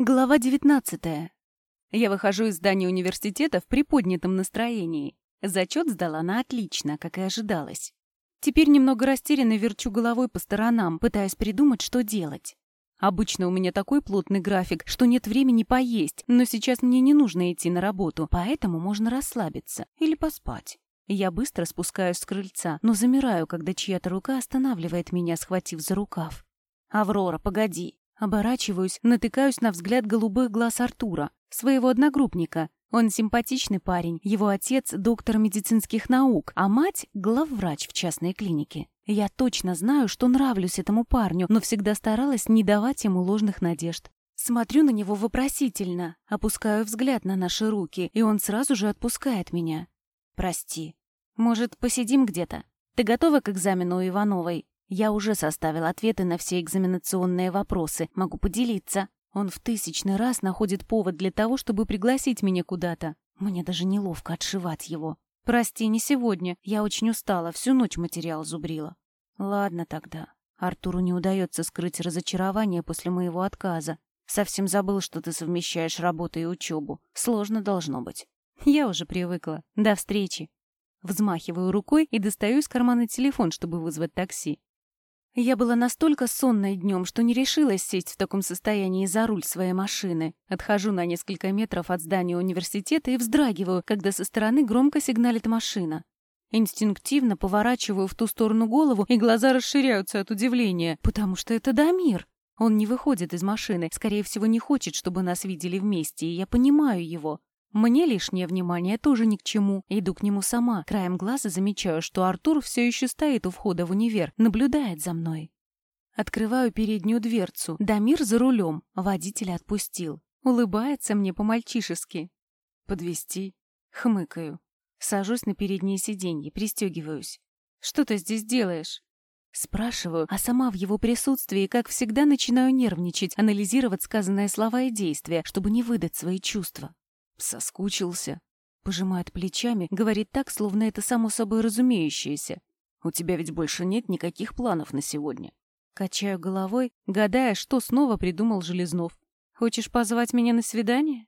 Глава 19. Я выхожу из здания университета в приподнятом настроении. Зачет сдала на отлично, как и ожидалось. Теперь немного растерянно верчу головой по сторонам, пытаясь придумать, что делать. Обычно у меня такой плотный график, что нет времени поесть, но сейчас мне не нужно идти на работу, поэтому можно расслабиться или поспать. Я быстро спускаюсь с крыльца, но замираю, когда чья-то рука останавливает меня, схватив за рукав. «Аврора, погоди!» Оборачиваюсь, натыкаюсь на взгляд голубых глаз Артура, своего одногруппника. Он симпатичный парень, его отец — доктор медицинских наук, а мать — главврач в частной клинике. Я точно знаю, что нравлюсь этому парню, но всегда старалась не давать ему ложных надежд. Смотрю на него вопросительно, опускаю взгляд на наши руки, и он сразу же отпускает меня. «Прости. Может, посидим где-то? Ты готова к экзамену у Ивановой?» Я уже составил ответы на все экзаменационные вопросы, могу поделиться. Он в тысячный раз находит повод для того, чтобы пригласить меня куда-то. Мне даже неловко отшивать его. Прости, не сегодня. Я очень устала, всю ночь материал зубрила. Ладно тогда. Артуру не удается скрыть разочарование после моего отказа. Совсем забыл, что ты совмещаешь работу и учебу. Сложно должно быть. Я уже привыкла. До встречи. Взмахиваю рукой и достаю из кармана телефон, чтобы вызвать такси. Я была настолько сонной днем, что не решилась сесть в таком состоянии за руль своей машины. Отхожу на несколько метров от здания университета и вздрагиваю, когда со стороны громко сигналит машина. Инстинктивно поворачиваю в ту сторону голову, и глаза расширяются от удивления, потому что это Дамир. Он не выходит из машины, скорее всего, не хочет, чтобы нас видели вместе, и я понимаю его. Мне лишнее внимание тоже ни к чему. Иду к нему сама. Краем глаза замечаю, что Артур все еще стоит у входа в универ, наблюдает за мной. Открываю переднюю дверцу. Дамир за рулем. Водителя отпустил. Улыбается мне по-мальчишески. Подвести. Хмыкаю. Сажусь на переднее сиденье, пристегиваюсь. «Что ты здесь делаешь?» Спрашиваю, а сама в его присутствии, как всегда, начинаю нервничать, анализировать сказанные слова и действия, чтобы не выдать свои чувства. Соскучился. Пожимает плечами, говорит так, словно это само собой разумеющееся. У тебя ведь больше нет никаких планов на сегодня. Качаю головой, гадая, что снова придумал Железнов. Хочешь позвать меня на свидание?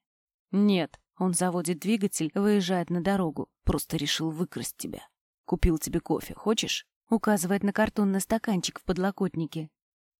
Нет. Он заводит двигатель, выезжает на дорогу. Просто решил выкрасть тебя. Купил тебе кофе. Хочешь? Указывает на картонный стаканчик в подлокотнике.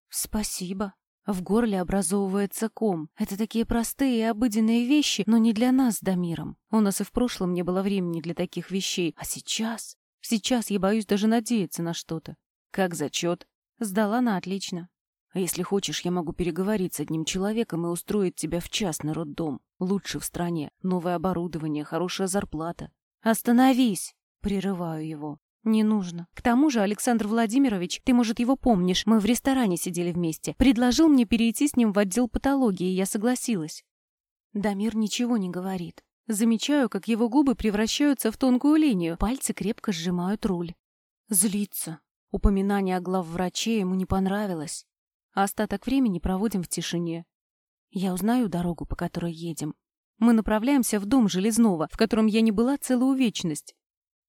Спасибо. В горле образовывается ком. Это такие простые и обыденные вещи, но не для нас с Дамиром. У нас и в прошлом не было времени для таких вещей. А сейчас? Сейчас я боюсь даже надеяться на что-то. Как зачет? Сдала на отлично. Если хочешь, я могу переговорить с одним человеком и устроить тебя в частный роддом. Лучше в стране. Новое оборудование, хорошая зарплата. Остановись! Прерываю его. «Не нужно. К тому же, Александр Владимирович, ты, может, его помнишь, мы в ресторане сидели вместе. Предложил мне перейти с ним в отдел патологии, и я согласилась». Дамир ничего не говорит. Замечаю, как его губы превращаются в тонкую линию, пальцы крепко сжимают руль. Злится. Упоминание о главвраче ему не понравилось. А остаток времени проводим в тишине. Я узнаю дорогу, по которой едем. Мы направляемся в дом Железного, в котором я не была целую вечность.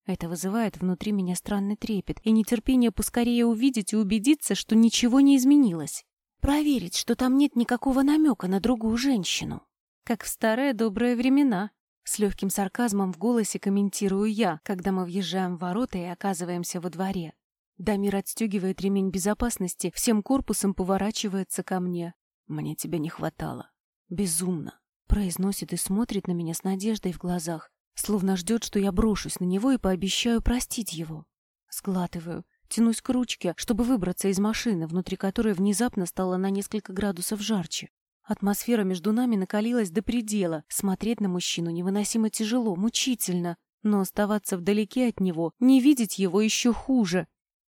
Это вызывает внутри меня странный трепет и нетерпение поскорее увидеть и убедиться, что ничего не изменилось. Проверить, что там нет никакого намека на другую женщину. Как в старые добрые времена. С легким сарказмом в голосе комментирую я, когда мы въезжаем в ворота и оказываемся во дворе. Дамир отстегивает ремень безопасности, всем корпусом поворачивается ко мне. «Мне тебя не хватало. Безумно», — произносит и смотрит на меня с надеждой в глазах, Словно ждет, что я брошусь на него и пообещаю простить его. Сглатываю, тянусь к ручке, чтобы выбраться из машины, внутри которой внезапно стало на несколько градусов жарче. Атмосфера между нами накалилась до предела. Смотреть на мужчину невыносимо тяжело, мучительно. Но оставаться вдалеке от него, не видеть его еще хуже.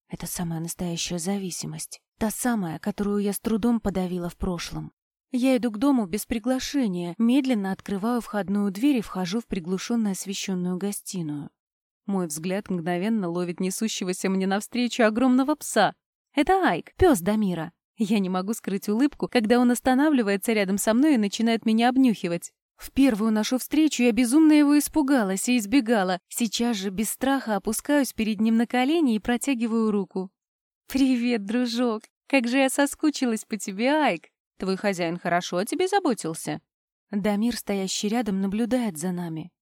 Это самая настоящая зависимость. Та самая, которую я с трудом подавила в прошлом. Я иду к дому без приглашения, медленно открываю входную дверь и вхожу в приглушенно освещенную гостиную. Мой взгляд мгновенно ловит несущегося мне навстречу огромного пса. Это Айк, пес Дамира. Я не могу скрыть улыбку, когда он останавливается рядом со мной и начинает меня обнюхивать. В первую нашу встречу я безумно его испугалась и избегала. Сейчас же без страха опускаюсь перед ним на колени и протягиваю руку. «Привет, дружок! Как же я соскучилась по тебе, Айк!» Твой хозяин хорошо о тебе заботился?» Дамир, стоящий рядом, наблюдает за нами.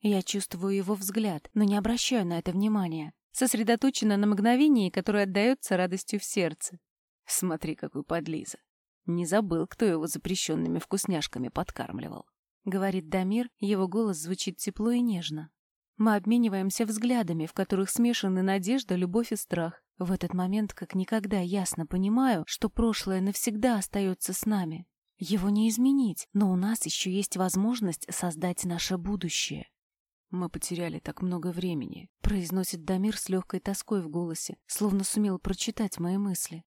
Я чувствую его взгляд, но не обращаю на это внимания. Сосредоточена на мгновении, которое отдается радостью в сердце. Смотри, какой подлиза. Не забыл, кто его запрещенными вкусняшками подкармливал. Говорит Дамир, его голос звучит тепло и нежно. Мы обмениваемся взглядами, в которых смешаны надежда, любовь и страх. В этот момент как никогда ясно понимаю, что прошлое навсегда остается с нами. Его не изменить, но у нас еще есть возможность создать наше будущее. «Мы потеряли так много времени», — произносит Дамир с легкой тоской в голосе, словно сумел прочитать мои мысли.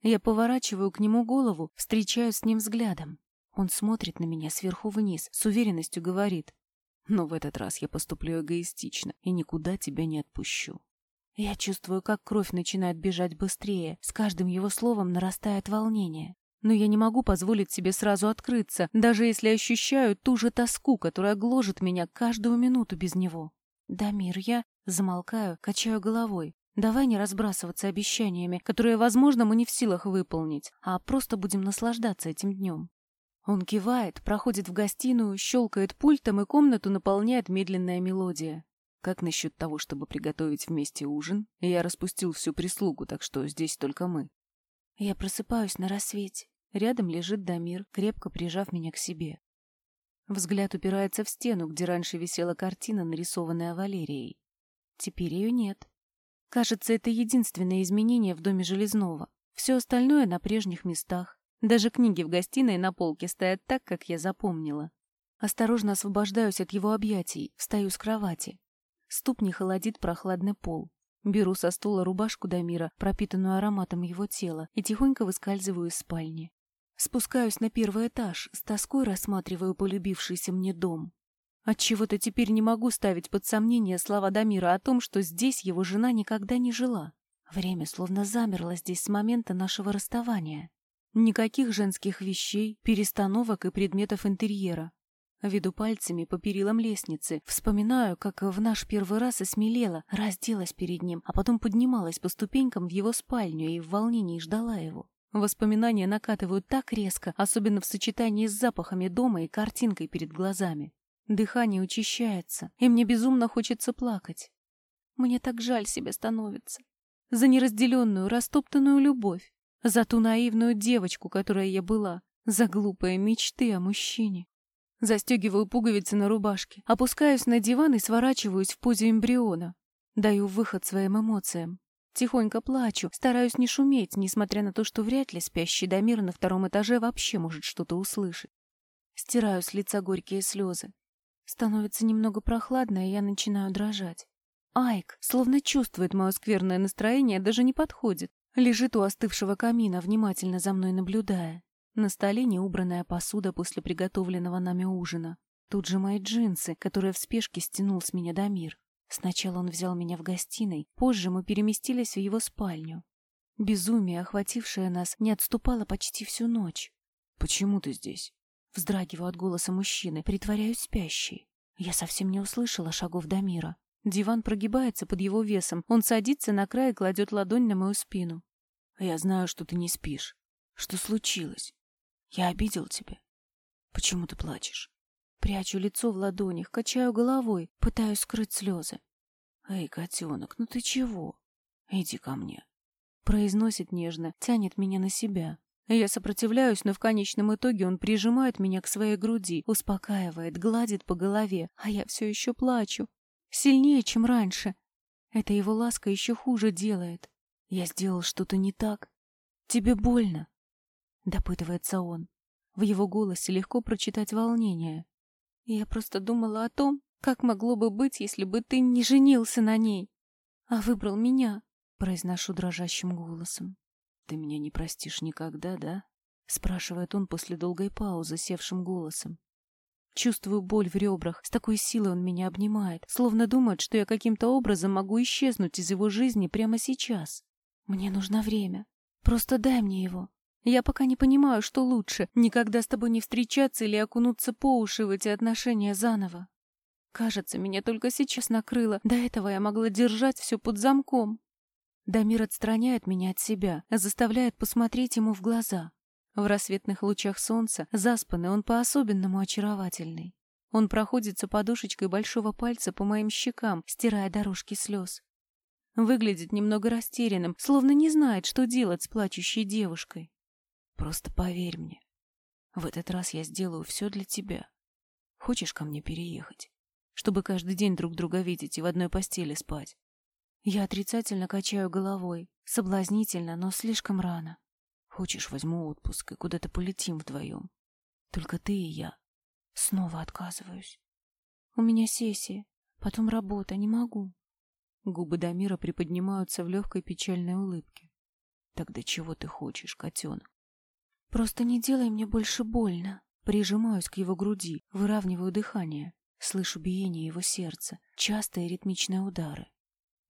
Я поворачиваю к нему голову, встречаюсь с ним взглядом. Он смотрит на меня сверху вниз, с уверенностью говорит. «Но в этот раз я поступлю эгоистично и никуда тебя не отпущу». Я чувствую, как кровь начинает бежать быстрее, с каждым его словом нарастает волнение. Но я не могу позволить себе сразу открыться, даже если ощущаю ту же тоску, которая гложет меня каждую минуту без него. «Дамир, я...» Замолкаю, качаю головой. «Давай не разбрасываться обещаниями, которые, возможно, мы не в силах выполнить, а просто будем наслаждаться этим днем». Он кивает, проходит в гостиную, щелкает пультом, и комнату наполняет медленная мелодия. Как насчет того, чтобы приготовить вместе ужин? Я распустил всю прислугу, так что здесь только мы. Я просыпаюсь на рассвете. Рядом лежит Дамир, крепко прижав меня к себе. Взгляд упирается в стену, где раньше висела картина, нарисованная Валерией. Теперь ее нет. Кажется, это единственное изменение в доме Железного. Все остальное на прежних местах. Даже книги в гостиной на полке стоят так, как я запомнила. Осторожно освобождаюсь от его объятий, встаю с кровати. Ступни холодит прохладный пол. Беру со стула рубашку Дамира, пропитанную ароматом его тела, и тихонько выскальзываю из спальни. Спускаюсь на первый этаж, с тоской рассматриваю полюбившийся мне дом. Отчего-то теперь не могу ставить под сомнение слова Дамира о том, что здесь его жена никогда не жила. Время словно замерло здесь с момента нашего расставания. Никаких женских вещей, перестановок и предметов интерьера. Веду пальцами по перилам лестницы, вспоминаю, как в наш первый раз осмелела, разделась перед ним, а потом поднималась по ступенькам в его спальню и в волнении ждала его. Воспоминания накатывают так резко, особенно в сочетании с запахами дома и картинкой перед глазами. Дыхание учащается, и мне безумно хочется плакать. Мне так жаль себя становится. За неразделенную, растоптанную любовь. За ту наивную девочку, которая я была. За глупые мечты о мужчине. Застегиваю пуговицы на рубашке, опускаюсь на диван и сворачиваюсь в позе эмбриона. Даю выход своим эмоциям. Тихонько плачу, стараюсь не шуметь, несмотря на то, что вряд ли спящий Дамир на втором этаже вообще может что-то услышать. Стираю с лица горькие слезы. Становится немного прохладно, и я начинаю дрожать. Айк, словно чувствует мое скверное настроение, даже не подходит. Лежит у остывшего камина, внимательно за мной наблюдая. На столе неубранная посуда после приготовленного нами ужина. Тут же мои джинсы, которые в спешке стянул с меня Дамир. Сначала он взял меня в гостиной, позже мы переместились в его спальню. Безумие, охватившее нас, не отступало почти всю ночь. «Почему ты здесь?» Вздрагиваю от голоса мужчины, притворяюсь спящей. Я совсем не услышала шагов Дамира. Диван прогибается под его весом. Он садится на край и кладет ладонь на мою спину. «Я знаю, что ты не спишь. Что случилось? Я обидел тебя? Почему ты плачешь?» Прячу лицо в ладонях, качаю головой, пытаюсь скрыть слезы. «Эй, котенок, ну ты чего? Иди ко мне». Произносит нежно, тянет меня на себя. Я сопротивляюсь, но в конечном итоге он прижимает меня к своей груди, успокаивает, гладит по голове, а я все еще плачу. Сильнее, чем раньше. Это его ласка еще хуже делает. Я сделал что-то не так. Тебе больно? Допытывается он. В его голосе легко прочитать волнение. Я просто думала о том, как могло бы быть, если бы ты не женился на ней, а выбрал меня, произношу дрожащим голосом. Ты меня не простишь никогда, да? спрашивает он после долгой паузы севшим голосом. Чувствую боль в ребрах, с такой силой он меня обнимает, словно думает, что я каким-то образом могу исчезнуть из его жизни прямо сейчас. Мне нужно время. Просто дай мне его. Я пока не понимаю, что лучше, никогда с тобой не встречаться или окунуться по уши в эти отношения заново. Кажется, меня только сейчас накрыло. До этого я могла держать все под замком. Дамир отстраняет меня от себя, заставляет посмотреть ему в глаза. В рассветных лучах солнца, заспанный, он по-особенному очаровательный. Он проходится подушечкой большого пальца по моим щекам, стирая дорожки слез. Выглядит немного растерянным, словно не знает, что делать с плачущей девушкой. Просто поверь мне. В этот раз я сделаю все для тебя. Хочешь ко мне переехать? Чтобы каждый день друг друга видеть и в одной постели спать. Я отрицательно качаю головой. Соблазнительно, но слишком рано. Хочешь, возьму отпуск и куда-то полетим вдвоем. Только ты и я. Снова отказываюсь. У меня сессия, потом работа, не могу. Губы Дамира приподнимаются в легкой печальной улыбке. Тогда чего ты хочешь, котенок? Просто не делай мне больше больно. Прижимаюсь к его груди, выравниваю дыхание. Слышу биение его сердца, частые ритмичные удары.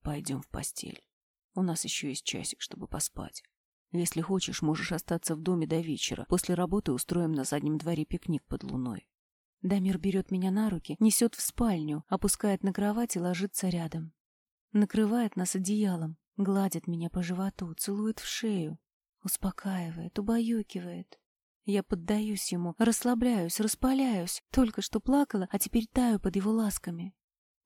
Пойдем в постель. У нас еще есть часик, чтобы поспать. Если хочешь, можешь остаться в доме до вечера. После работы устроим на заднем дворе пикник под луной. Дамир берет меня на руки, несет в спальню, опускает на кровать и ложится рядом накрывает нас одеялом, гладит меня по животу, целует в шею, успокаивает, убаюкивает. Я поддаюсь ему, расслабляюсь, распаляюсь, только что плакала, а теперь таю под его ласками.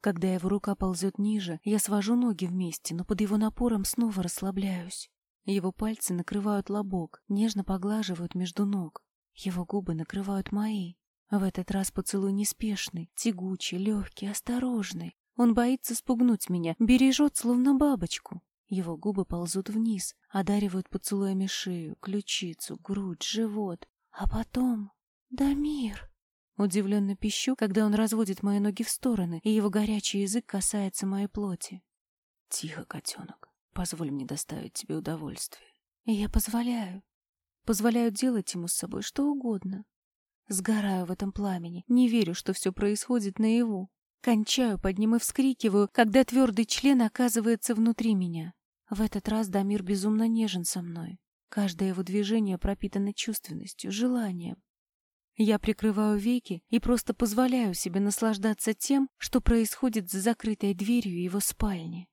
Когда его рука ползет ниже, я свожу ноги вместе, но под его напором снова расслабляюсь. Его пальцы накрывают лобок, нежно поглаживают между ног. Его губы накрывают мои. В этот раз поцелуй неспешный, тягучий, легкий, осторожный. Он боится спугнуть меня, бережет, словно бабочку. Его губы ползут вниз, одаривают поцелуями шею, ключицу, грудь, живот. А потом... Дамир! Удивленно пищу, когда он разводит мои ноги в стороны, и его горячий язык касается моей плоти. Тихо, котенок. Позволь мне доставить тебе удовольствие. И я позволяю. Позволяю делать ему с собой что угодно. Сгораю в этом пламени, не верю, что все происходит наяву. Кончаю под ним и вскрикиваю, когда твердый член оказывается внутри меня. В этот раз Дамир безумно нежен со мной. Каждое его движение пропитано чувственностью, желанием. Я прикрываю веки и просто позволяю себе наслаждаться тем, что происходит за закрытой дверью его спальни.